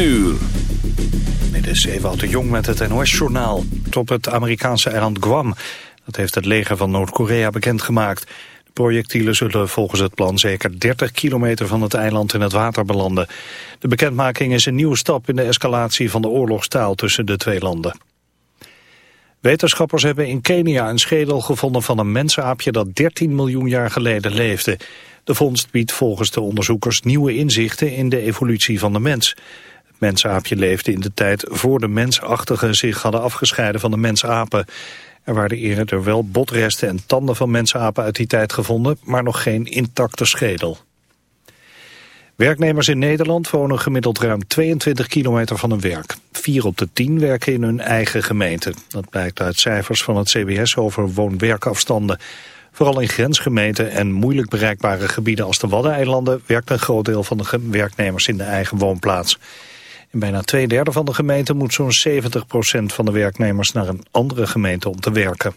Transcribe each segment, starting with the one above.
uur. Dit is de Jong met het NOS-journaal. Op het Amerikaanse eiland Guam. Dat heeft het leger van Noord-Korea bekendgemaakt. De projectielen zullen volgens het plan zeker 30 kilometer van het eiland in het water belanden. De bekendmaking is een nieuwe stap in de escalatie van de oorlogstaal tussen de twee landen. Wetenschappers hebben in Kenia een schedel gevonden van een mensaapje dat 13 miljoen jaar geleden leefde. De vondst biedt volgens de onderzoekers nieuwe inzichten in de evolutie van de mens. Mensaapje leefde in de tijd voor de mensachtigen zich hadden afgescheiden van de mensapen. Er waren eerder wel botresten en tanden van mensapen uit die tijd gevonden, maar nog geen intacte schedel. Werknemers in Nederland wonen gemiddeld ruim 22 kilometer van hun werk. Vier op de tien werken in hun eigen gemeente. Dat blijkt uit cijfers van het CBS over woon-werkafstanden. Vooral in grensgemeenten en moeilijk bereikbare gebieden als de Waddeneilanden... werkt een groot deel van de werknemers in de eigen woonplaats. In bijna twee derde van de gemeenten moet zo'n 70% van de werknemers naar een andere gemeente om te werken.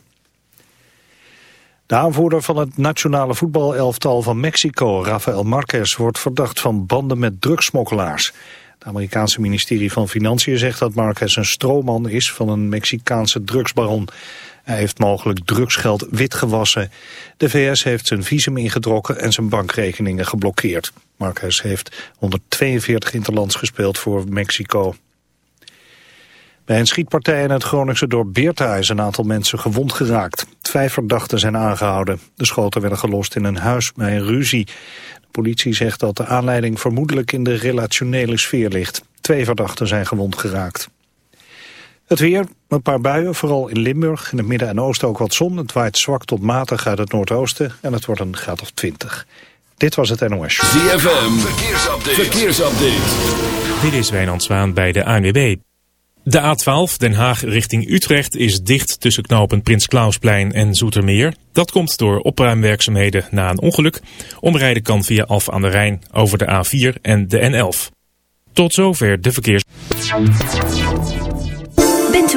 De aanvoerder van het nationale voetbalelftal van Mexico, Rafael Marquez, wordt verdacht van banden met drugsmokkelaars. Het Amerikaanse ministerie van Financiën zegt dat Marquez een stroomman is van een Mexicaanse drugsbaron. Hij heeft mogelijk drugsgeld witgewassen. De VS heeft zijn visum ingetrokken en zijn bankrekeningen geblokkeerd. Marquez heeft 142 interlands gespeeld voor Mexico. Bij een schietpartij in het Groningse dorp Beerta is een aantal mensen gewond geraakt. Vijf verdachten zijn aangehouden. De schoten werden gelost in een huis bij een ruzie. De politie zegt dat de aanleiding vermoedelijk in de relationele sfeer ligt. Twee verdachten zijn gewond geraakt. Het weer, een paar buien, vooral in Limburg. In het midden en oosten ook wat zon. Het waait zwak tot matig uit het noordoosten en het wordt een graad of 20. Dit was het NOS. ZFM, verkeersupdate. verkeersupdate. Dit is Wijnand Zwaan bij de ANWB. De A12 Den Haag richting Utrecht is dicht tussen knopen Prins Klausplein en Zoetermeer. Dat komt door opruimwerkzaamheden na een ongeluk. Omrijden kan via Alf aan de Rijn over de A4 en de N11. Tot zover de verkeers...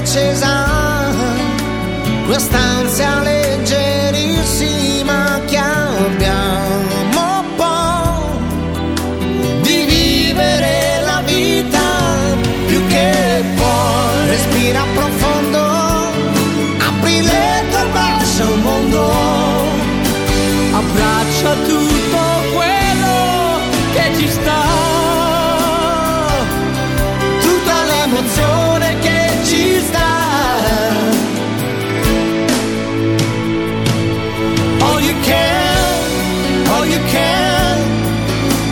accesa, quest'ansia leggerissima che abbiamo poi di vivere la vita più che puoi. Respira profondo, apri le tue braccia al mondo. abbraccia tutto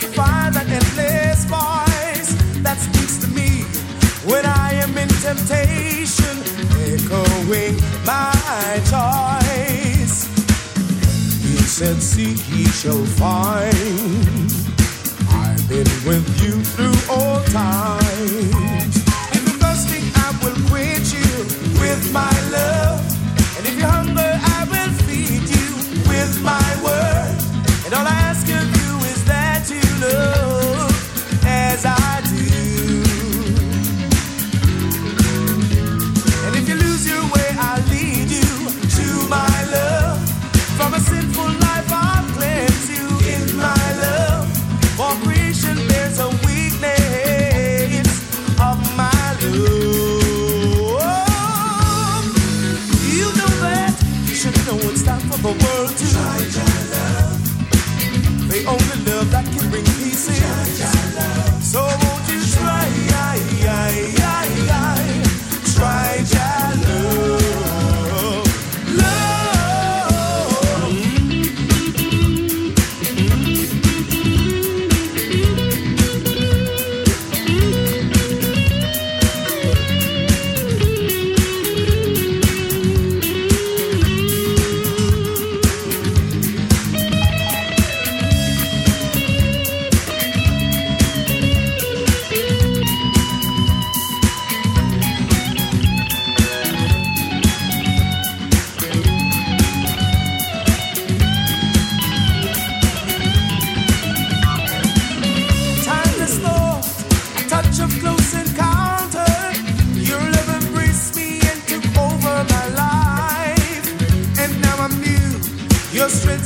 To find an endless voice that speaks to me when I am in temptation, echoing my choice. Said, Seek, ye shall find. I've been with you through all times. And I will you with my love.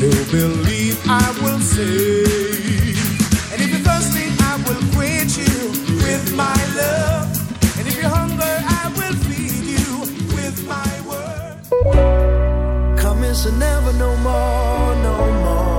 those believe I will say. And if you're thirsty, I will quench you with my love. And if you're hungry, I will feed you with my word. Come and never no more, no more.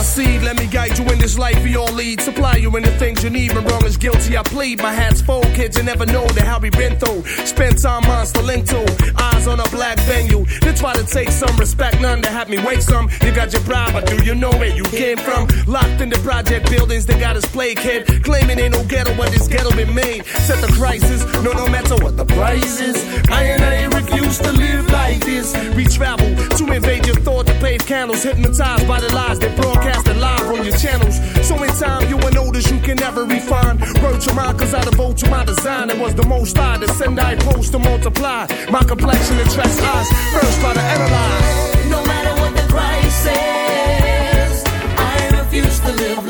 my seed. Let me guide you in this life we all lead. Supply you in the things you need. When wrong is guilty, I plead. My hat's full, kids, you never know the hell we been through. Spend time on to, eyes on a black venue. They try to take some respect, none to have me wait some. You got your bribe, but do you know where you came from? Locked in the project buildings, they got us plague kid. Claiming ain't no ghetto, but this ghetto been made. Set the crisis, no, no matter what the price is. I and I refuse to live like this. We travel to invade your thoughts. to pave candles, hypnotized by the lies they broadcast broadcasted live on your channels. So in time, you will notice you can never refine. Wrote your mind, cause I devote to my design. It was the most I to send, I post to multiply. My complexion attracts eyes. First, try to analyze. No matter what the price is, I refuse to live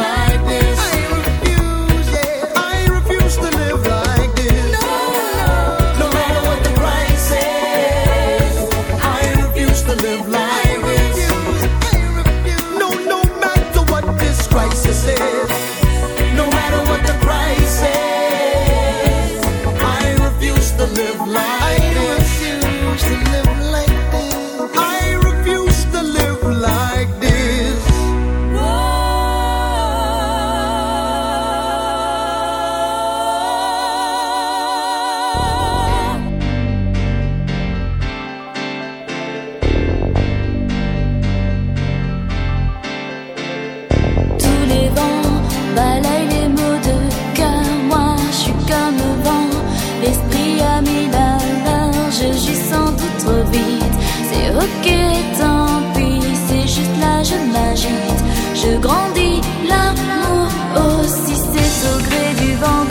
Je grandis. L'amour aussi, c'est au gré du vent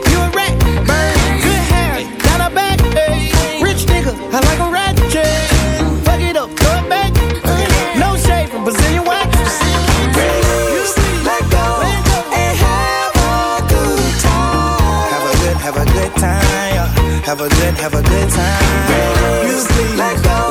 Have a good, have a good time. Music, let go,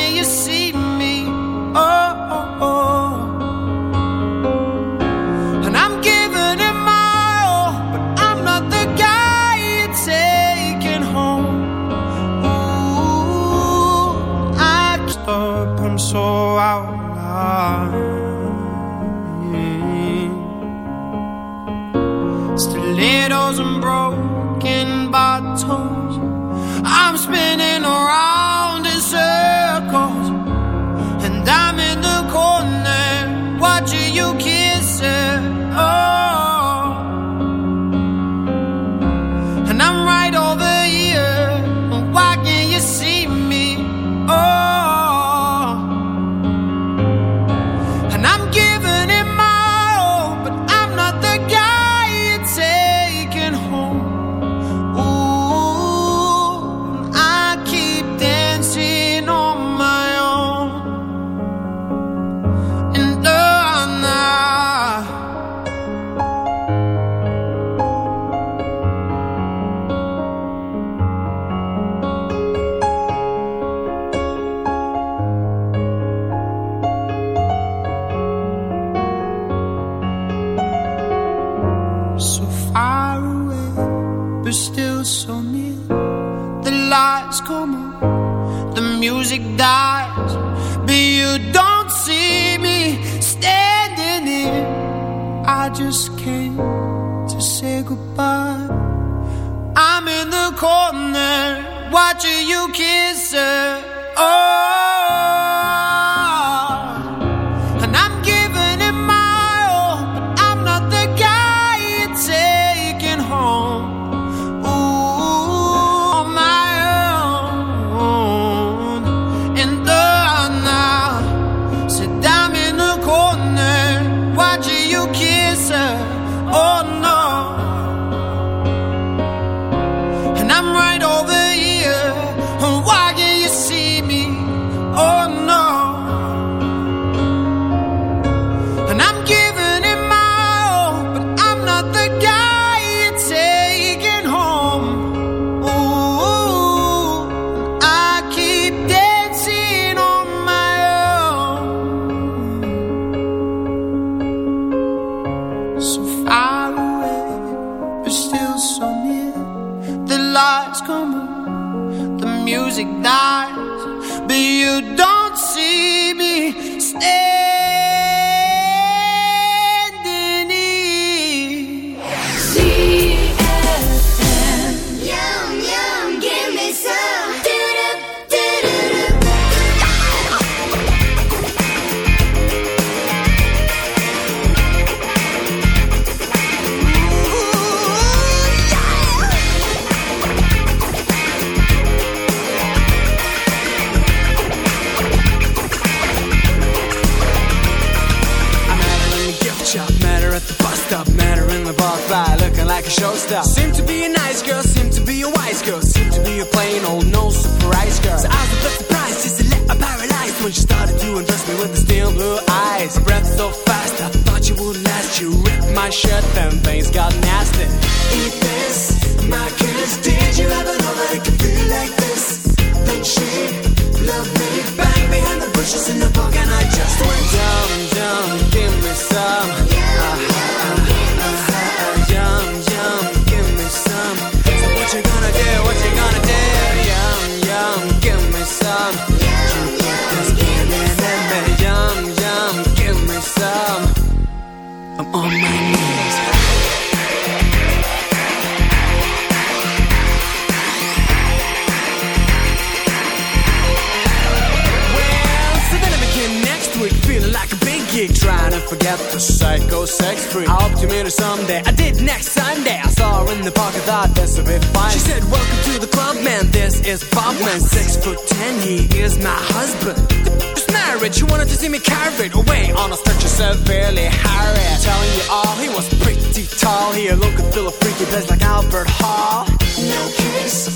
Albert Hall. No case.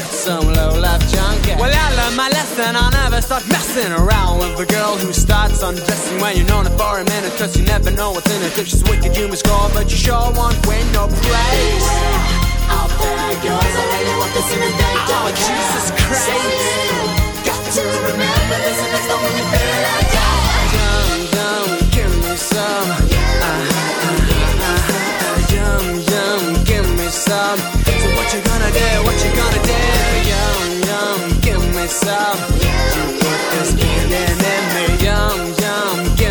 Some low-life junkie. Well, I learned my lesson. I'll never start messing around with a girl who starts undressing when you're known for a minute. Cause you never know what's in it. If she's wicked, you must call, but you sure won't win no praise. Girls, I. Oh, Jesus Got to remember this, only give me some. Yum, uh, uh, uh, yum, give me some you gonna do? What you gonna do? Yum yum, give me some. You yum, put this feeling in me. Yum yum.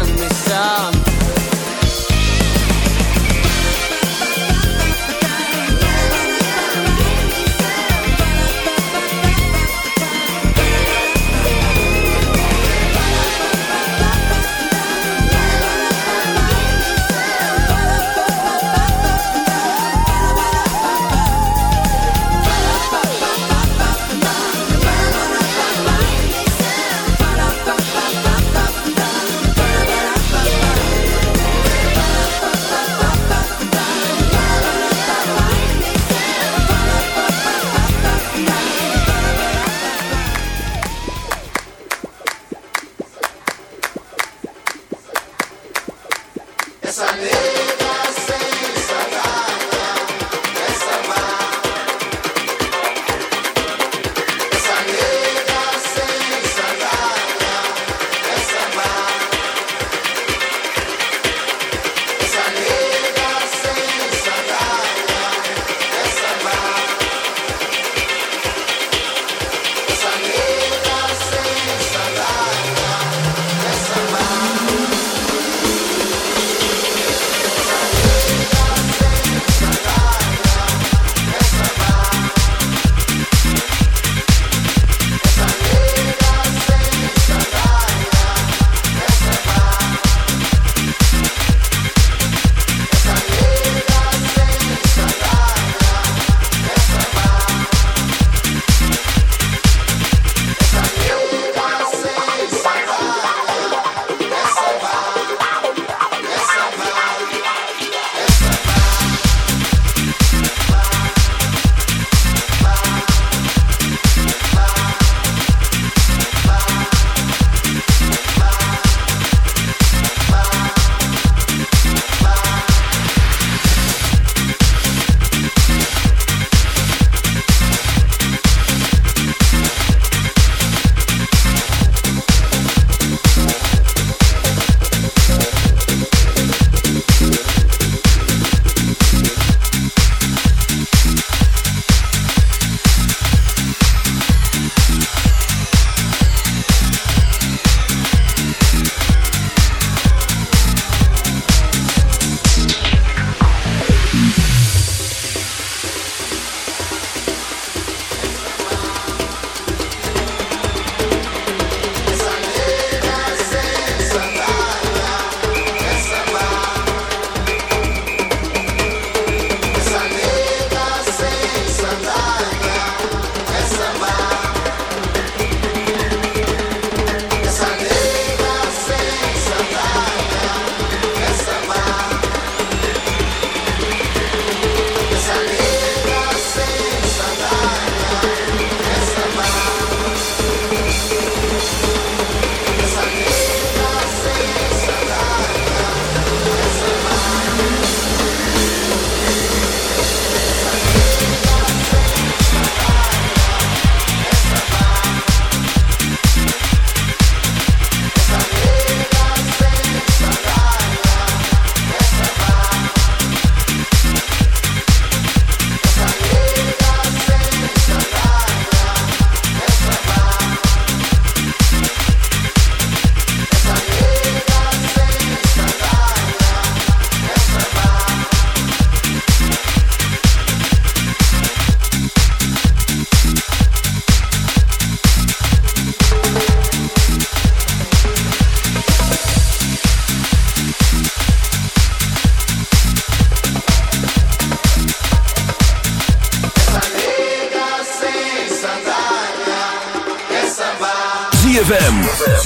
ZFM.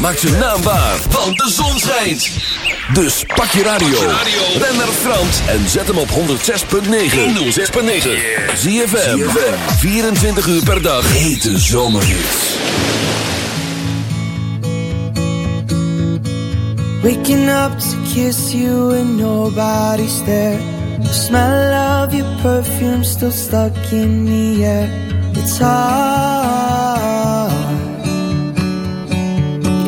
Maak zijn naam waar, want de zon schijnt. Dus pak je radio. Ben naar Frans en zet hem op 106.9. 106.9. ZFM. 24 uur per dag. Hete zomerhits. Waking up to kiss you and nobody's there. The smell of your perfume still stuck in the air. It's hard.